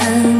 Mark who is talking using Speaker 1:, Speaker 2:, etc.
Speaker 1: and